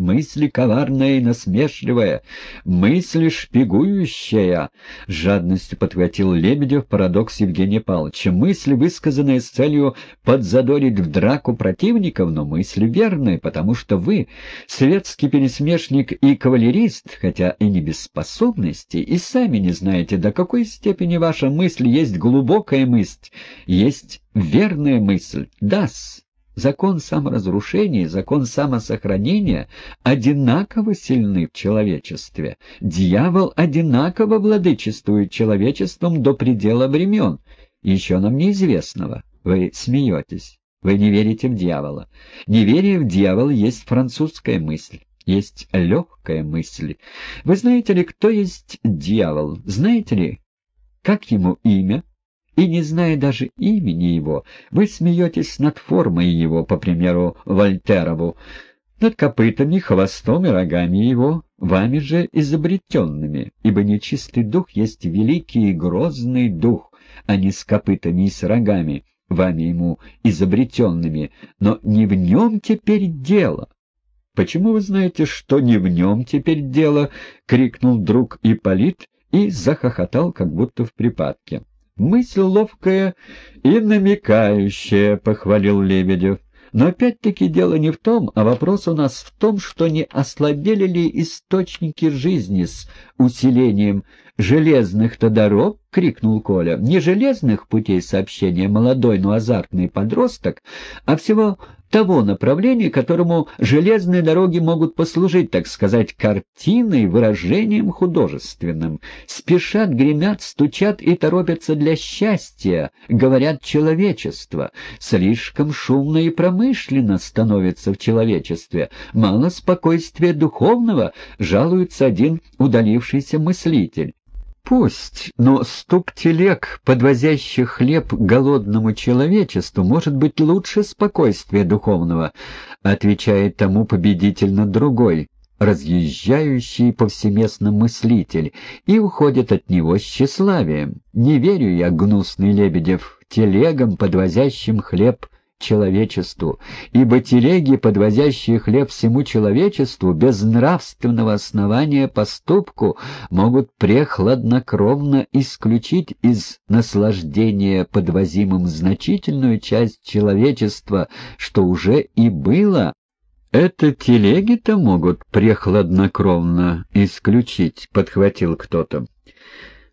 мысль коварная и насмешливая, мысль шпигующая, — жадностью подхватил Лебедев парадокс Евгения Павловича. Мысль, высказанная с целью подзадорить в драку противников, но мысль верная, потому что вы, светский пересмешник и кавалерист, хотя и не без способности, и сами не знаете, до какой степени ваша мысль есть глубокая мысль, есть верная мысль. Да-с. Закон саморазрушения закон самосохранения одинаково сильны в человечестве. Дьявол одинаково владычествует человечеством до предела времен, еще нам неизвестного. Вы смеетесь. Вы не верите в дьявола. Неверие в дьявола есть французская мысль, есть легкая мысль. Вы знаете ли, кто есть дьявол? Знаете ли, как ему имя? И, не зная даже имени его, вы смеетесь над формой его, по примеру Вольтерову, над копытами, хвостом и рогами его, вами же изобретенными, ибо нечистый дух есть великий и грозный дух, а не с копытами и с рогами, вами ему изобретенными, но не в нем теперь дело. «Почему вы знаете, что не в нем теперь дело?» — крикнул друг Ипполит и захохотал, как будто в припадке. «Мысль ловкая и намекающая», — похвалил Лебедев. «Но опять-таки дело не в том, а вопрос у нас в том, что не ослабели ли источники жизни с усилением железных-то дорог?» — крикнул Коля. «Не железных путей сообщения молодой, но азартный подросток, а всего того направления, которому железные дороги могут послужить, так сказать, картиной, выражением художественным. Спешат, гремят, стучат и торопятся для счастья, говорят человечество. Слишком шумно и промышленно становится в человечестве. Мало спокойствия духовного, жалуется один удалившийся мыслитель. Пусть, но стук телег, подвозящих хлеб голодному человечеству, может быть лучше спокойствия духовного, отвечает тому победительно другой, разъезжающий повсеместно мыслитель, и уходит от него с тщеславием. Не верю я, гнусный Лебедев, телегам, подвозящим хлеб человечеству, ибо телеги, подвозящие хлеб всему человечеству, без нравственного основания поступку, могут прехладнокровно исключить из наслаждения подвозимым значительную часть человечества, что уже и было. «Это телеги-то могут прехладнокровно исключить», — подхватил кто-то.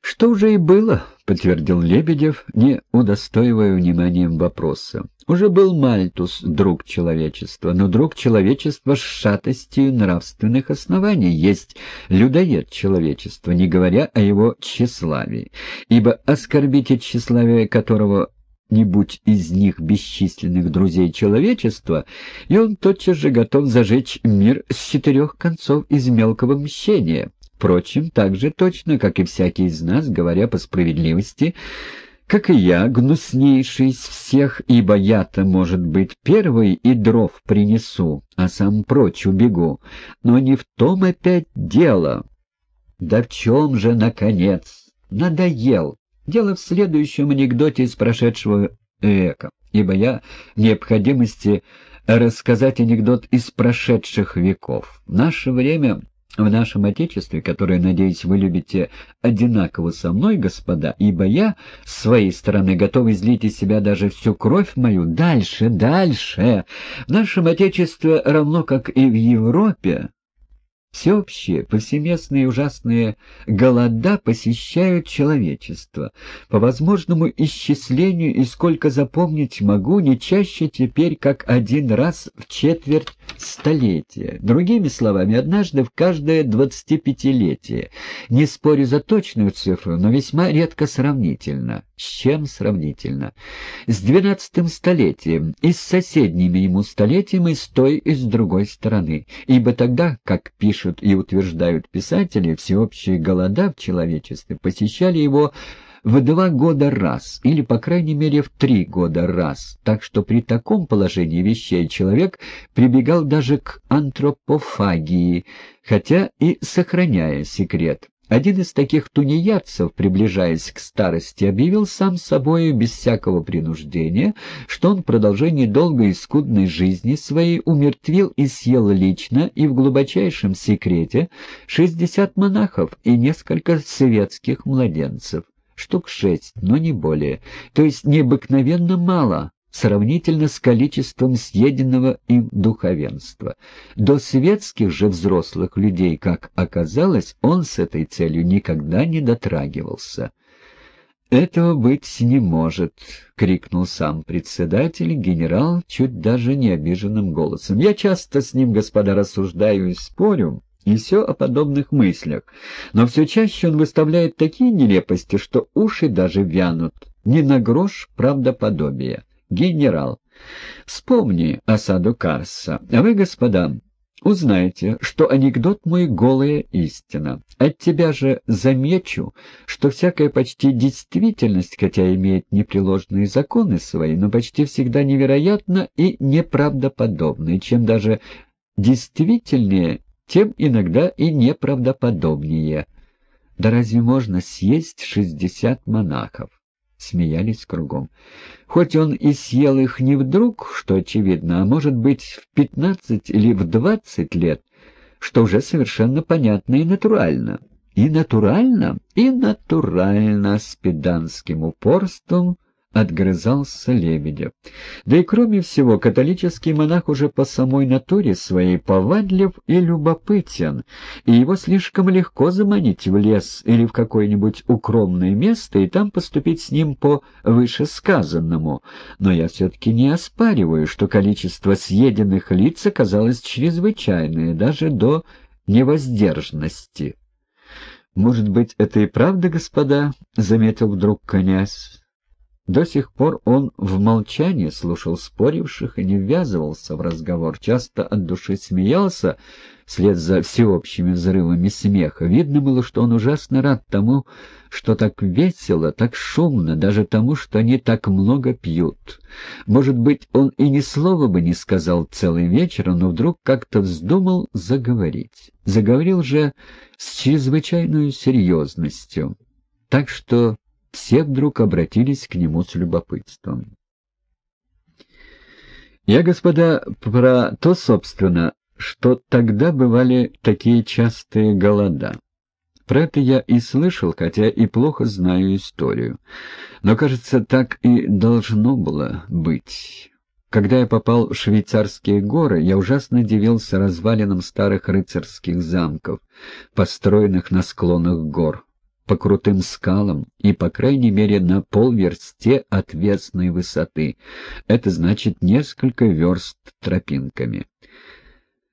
«Что уже и было», — подтвердил Лебедев, не удостоивая вниманием вопроса. Уже был Мальтус друг человечества, но друг человечества с шатостью нравственных оснований есть людоед человечества, не говоря о его тщеславии, ибо оскорбитель тщеславия которого не будь из них бесчисленных друзей человечества, и он тотчас же готов зажечь мир с четырех концов из мелкого мщения. Впрочем, так же точно, как и всякий из нас, говоря по справедливости, как и я, гнуснейший из всех, ибо я-то, может быть, первый и дров принесу, а сам прочь убегу. Но не в том опять дело. Да в чем же, наконец? Надоел. Дело в следующем анекдоте из прошедшего века, ибо я в необходимости рассказать анекдот из прошедших веков. В наше время в нашем Отечестве, которое, надеюсь, вы любите одинаково со мной, господа, ибо я, с своей стороны, готов излить из себя даже всю кровь мою. Дальше, дальше. В нашем Отечестве, равно как и в Европе, Всеобщие, повсеместные ужасные голода посещают человечество. По возможному исчислению, и сколько запомнить могу, не чаще теперь, как один раз в четверть столетия. Другими словами, однажды в каждое двадцатипятилетие. Не спорю за точную цифру, но весьма редко сравнительно. С чем сравнительно? С двенадцатым столетием и с соседними ему столетием и с той и с другой стороны. Ибо тогда, как пишут и утверждают писатели, всеобщие голода в человечестве посещали его в два года раз, или, по крайней мере, в три года раз, так что при таком положении вещей человек прибегал даже к антропофагии, хотя и сохраняя секрет. Один из таких тунеядцев, приближаясь к старости, объявил сам собою без всякого принуждения, что он в продолжении долгой и скудной жизни своей умертвил и съел лично и в глубочайшем секрете шестьдесят монахов и несколько советских младенцев. Штук шесть, но не более, то есть необыкновенно мало, сравнительно с количеством съеденного им духовенства. До светских же взрослых людей, как оказалось, он с этой целью никогда не дотрагивался. «Этого быть не может!» — крикнул сам председатель, генерал, чуть даже не обиженным голосом. «Я часто с ним, господа, рассуждаю и спорю, и все о подобных мыслях, но все чаще он выставляет такие нелепости, что уши даже вянут, не на грош правдоподобия генерал. Вспомни осаду Карса. А вы, господа, узнаете, что анекдот мой голая истина. От тебя же замечу, что всякая почти действительность, хотя имеет непреложные законы свои, но почти всегда невероятна и неправдоподобна, и чем даже действительнее, тем иногда и неправдоподобнее. Да разве можно съесть шестьдесят монахов? Смеялись кругом. Хоть он и съел их не вдруг, что очевидно, а может быть в пятнадцать или в двадцать лет, что уже совершенно понятно и натурально. И натурально, и натурально с педанским упорством отгрызался Лебедев. Да и кроме всего, католический монах уже по самой натуре своей повадлив и любопытен, и его слишком легко заманить в лес или в какое-нибудь укромное место и там поступить с ним по вышесказанному. Но я все-таки не оспариваю, что количество съеденных лиц оказалось чрезвычайное, даже до невоздержанности. «Может быть, это и правда, господа?» — заметил вдруг князь. До сих пор он в молчании слушал споривших и не ввязывался в разговор, часто от души смеялся вслед за всеобщими взрывами смеха. Видно было, что он ужасно рад тому, что так весело, так шумно, даже тому, что они так много пьют. Может быть, он и ни слова бы не сказал целый вечер, но вдруг как-то вздумал заговорить. Заговорил же с чрезвычайной серьезностью. Так что все вдруг обратились к нему с любопытством. Я, господа, про то, собственно, что тогда бывали такие частые голода. Про это я и слышал, хотя и плохо знаю историю. Но, кажется, так и должно было быть. Когда я попал в швейцарские горы, я ужасно удивился развалинам старых рыцарских замков, построенных на склонах гор по крутым скалам и, по крайней мере, на полверсте отвесной высоты. Это значит несколько верст тропинками.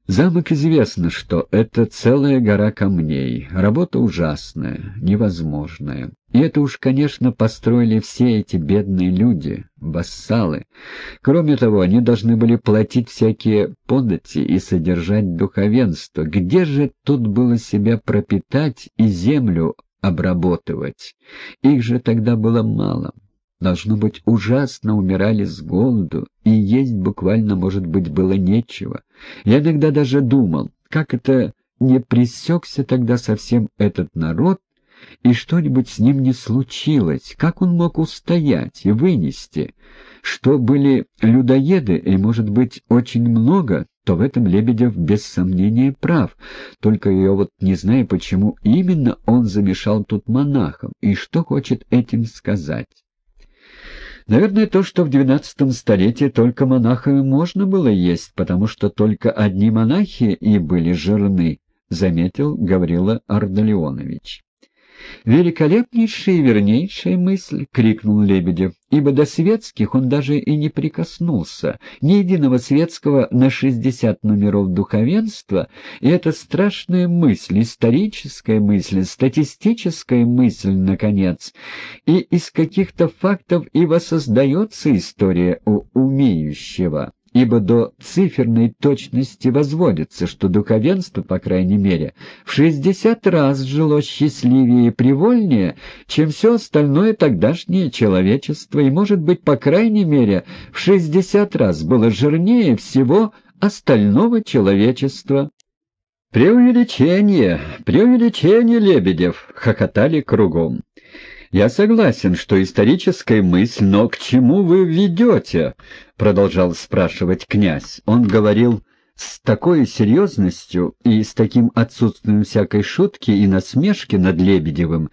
Замок известно, что это целая гора камней, работа ужасная, невозможная. И это уж, конечно, построили все эти бедные люди, вассалы. Кроме того, они должны были платить всякие подати и содержать духовенство. Где же тут было себя пропитать и землю обработывать. Их же тогда было мало. Должно быть, ужасно умирали с голоду, и есть буквально, может быть, было нечего. Я иногда даже думал, как это не пресекся тогда совсем этот народ, и что-нибудь с ним не случилось, как он мог устоять и вынести, что были людоеды, и, может быть, очень много, то в этом Лебедев без сомнения прав, только я вот не знаю, почему именно он замешал тут монахом, и что хочет этим сказать. Наверное, то, что в двенадцатом столетии только монахами можно было есть, потому что только одни монахи и были жирны, — заметил Гаврила Ардалионович. «Великолепнейшая и вернейшая мысль!» — крикнул Лебедев, ибо до светских он даже и не прикоснулся, ни единого светского на шестьдесят номеров духовенства, и эта страшная мысль, историческая мысль, статистическая мысль, наконец, и из каких-то фактов и воссоздается история у умеющего ибо до циферной точности возводится, что духовенство, по крайней мере, в шестьдесят раз жило счастливее и привольнее, чем все остальное тогдашнее человечество, и, может быть, по крайней мере, в шестьдесят раз было жирнее всего остального человечества. «Преувеличение! Преувеличение, Лебедев!» — хохотали кругом. «Я согласен, что историческая мысль, но к чему вы ведете?» — продолжал спрашивать князь. Он говорил с такой серьезностью и с таким отсутствием всякой шутки и насмешки над Лебедевым,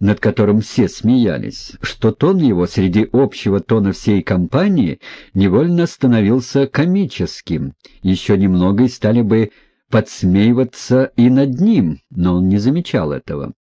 над которым все смеялись, что тон его среди общего тона всей компании невольно становился комическим. Еще немного и стали бы подсмеиваться и над ним, но он не замечал этого.